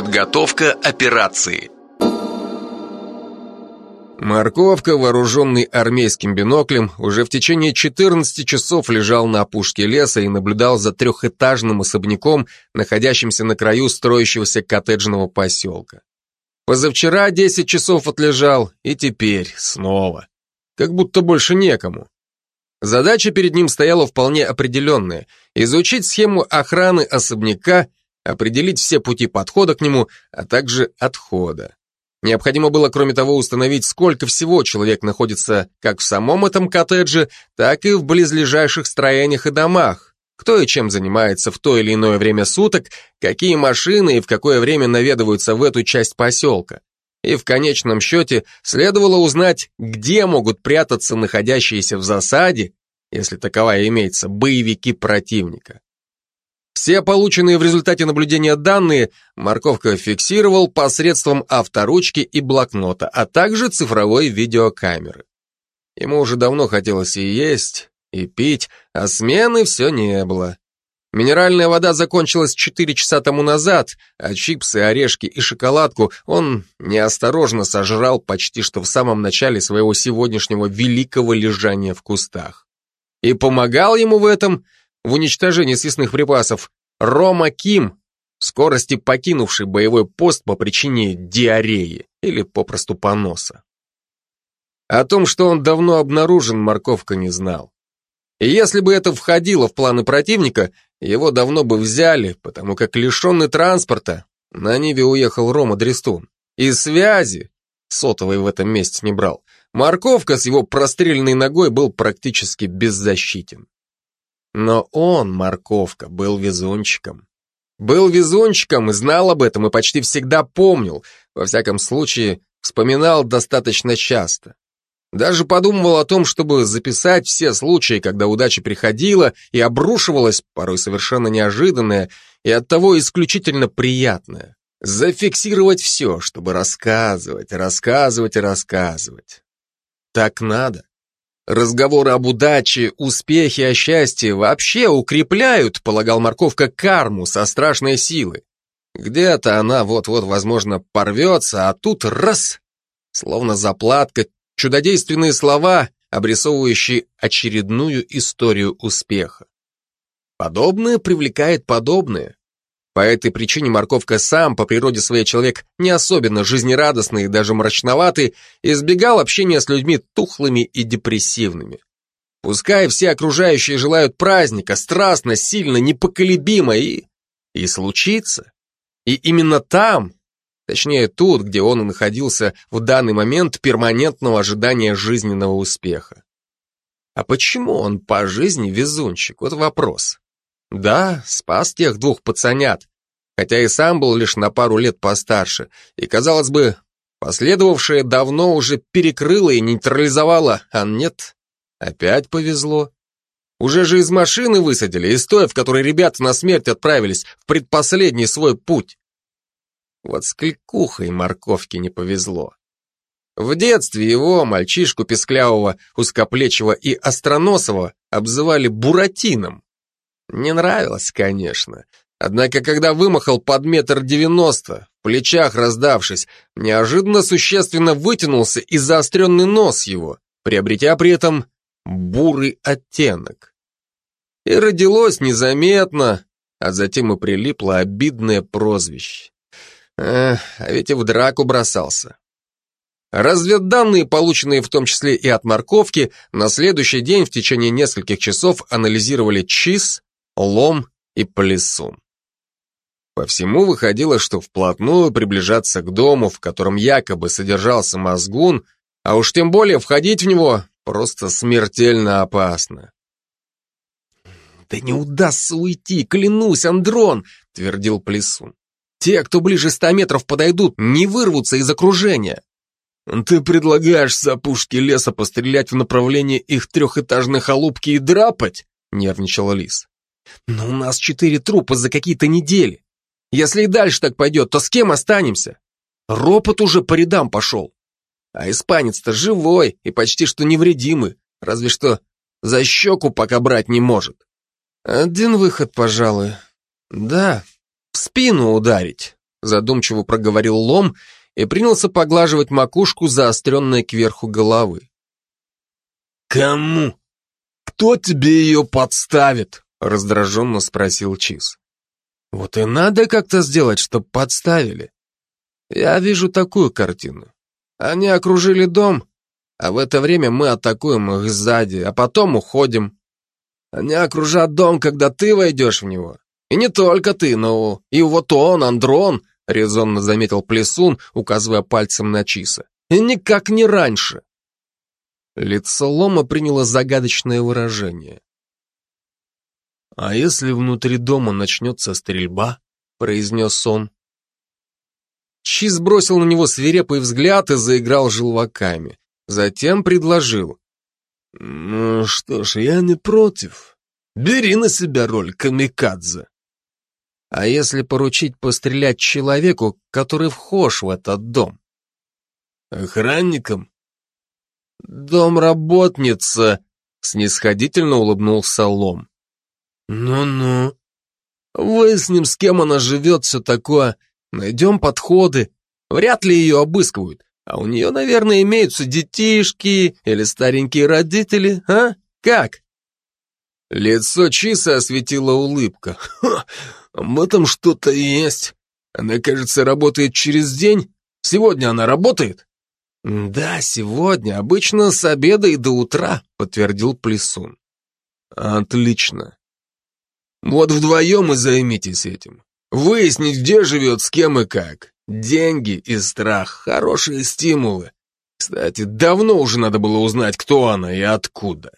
Подготовка операции. Морковка, вооруженный армейским биноклем, уже в течение 14 часов лежал на опушке леса и наблюдал за трехэтажным особняком, находящимся на краю строящегося коттеджного поселка. Позавчера 10 часов отлежал, и теперь снова. Как будто больше некому. Задача перед ним стояла вполне определенная – изучить схему охраны особняка, определить все пути подхода к нему, а также отхода. Необходимо было, кроме того, установить, сколько всего человек находится как в самом этом коттедже, так и в близлежащих строениях и домах, кто и чем занимается в то или иное время суток, какие машины и в какое время наведываются в эту часть поселка. И в конечном счете следовало узнать, где могут прятаться находящиеся в засаде, если таковая имеется, боевики противника. Все полученные в результате наблюдения данные Морковка фиксировал посредством авторучки и блокнота, а также цифровой видеокамеры. Ему уже давно хотелось и есть, и пить, а смены все не было. Минеральная вода закончилась 4 часа тому назад, а чипсы, орешки и шоколадку он неосторожно сожрал почти что в самом начале своего сегодняшнего великого лежания в кустах. И помогал ему в этом – в уничтожении съестных припасов Рома Ким, скорости покинувший боевой пост по причине диареи или попросту поноса. О том, что он давно обнаружен, морковка не знал. И если бы это входило в планы противника, его давно бы взяли, потому как лишенный транспорта, на Ниве уехал Рома Дрестун. И связи, сотовый в этом месте не брал, морковка с его простреленной ногой был практически беззащитен. Но он, морковка, был везунчиком. Был везунчиком и знал об этом, и почти всегда помнил, во всяком случае, вспоминал достаточно часто. Даже подумывал о том, чтобы записать все случаи, когда удача приходила и обрушивалась, порой совершенно неожиданная и оттого исключительно приятная. Зафиксировать все, чтобы рассказывать, рассказывать и рассказывать. Так надо. Разговоры об удаче, успехе, о счастье вообще укрепляют, полагал Морковка, карму со страшной силой. Где-то она вот-вот, возможно, порвется, а тут раз, словно заплатка, чудодейственные слова, обрисовывающие очередную историю успеха. Подобное привлекает подобное. По этой причине Морковка сам, по природе своей человек не особенно жизнерадостный и даже мрачноватый, избегал общения с людьми тухлыми и депрессивными. Пускай все окружающие желают праздника, страстно, сильно, непоколебимо и... и случится. И именно там, точнее тут, где он находился в данный момент перманентного ожидания жизненного успеха. А почему он по жизни везунчик? Вот вопрос. Да, спас тех двух пацанят, хотя и сам был лишь на пару лет постарше, и, казалось бы, последовавшее давно уже перекрыло и нейтрализовало, а нет, опять повезло. Уже же из машины высадили, из той, в которой ребята на смерть отправились, в предпоследний свой путь. Вот с кликухой морковки не повезло. В детстве его, мальчишку песклявого, узкоплечего и остроносого, обзывали Буратином. Не нравилось, конечно. Однако, когда вымахал под метр девяносто, в плечах раздавшись, неожиданно существенно вытянулся и заостренный нос его, приобретя при этом бурый оттенок. И родилось незаметно, а затем и прилипло обидное прозвище. Эх, а ведь и в драку бросался. Разведданные, полученные в том числе и от морковки, на следующий день в течение нескольких часов анализировали ЧИС, лом и плесун. По всему выходило, что вплотную приближаться к дому, в котором якобы содержался мозгун, а уж тем более входить в него просто смертельно опасно. «Да не удастся уйти, клянусь, Андрон!» — твердил Плесун. «Те, кто ближе ста метров подойдут, не вырвутся из окружения!» «Ты предлагаешь с опушки леса пострелять в направлении их трехэтажной халупки и драпать?» — нервничал Лис. Но у нас четыре трупа за какие-то недели. Если и дальше так пойдет, то с кем останемся? Ропот уже по рядам пошел. А испанец-то живой и почти что невредимый, разве что за щеку пока брать не может. Один выход, пожалуй. Да, в спину ударить. задумчиво проговорил Лом и принялся поглаживать макушку, заостренной кверху головы. «Кому? Кто тебе ее подставит?» Раздраженно спросил Чиз. Вот и надо как-то сделать, чтоб подставили. Я вижу такую картину. Они окружили дом, а в это время мы атакуем их сзади, а потом уходим. Они окружат дом, когда ты войдешь в него. И не только ты, но и вот он, Андрон, резонно заметил Плесун, указывая пальцем на Чиса. И никак не раньше. Лицо Лома приняло загадочное выражение. «А если внутри дома начнется стрельба?» — произнес он. Чиз бросил на него свирепый взгляд и заиграл желваками. Затем предложил. «Ну что ж, я не против. Бери на себя роль камикадзе». «А если поручить пострелять человеку, который вхож в этот дом?» «Охранником?» «Домработница», — снисходительно улыбнулся Лом. «Ну-ну». «Выясним, с кем она живет, все такое. Найдем подходы. Вряд ли ее обыскивают. А у нее, наверное, имеются детишки или старенькие родители, а? Как? Лицо Чиса осветила улыбка. Ха, в этом что-то есть. Она, кажется, работает через день. Сегодня она работает? Да, сегодня. Обычно с обеда и до утра, подтвердил Плесун. Отлично. Вот вдвоем и займитесь этим. Выяснить, где живет, с кем и как. Деньги и страх – хорошие стимулы. Кстати, давно уже надо было узнать, кто она и откуда.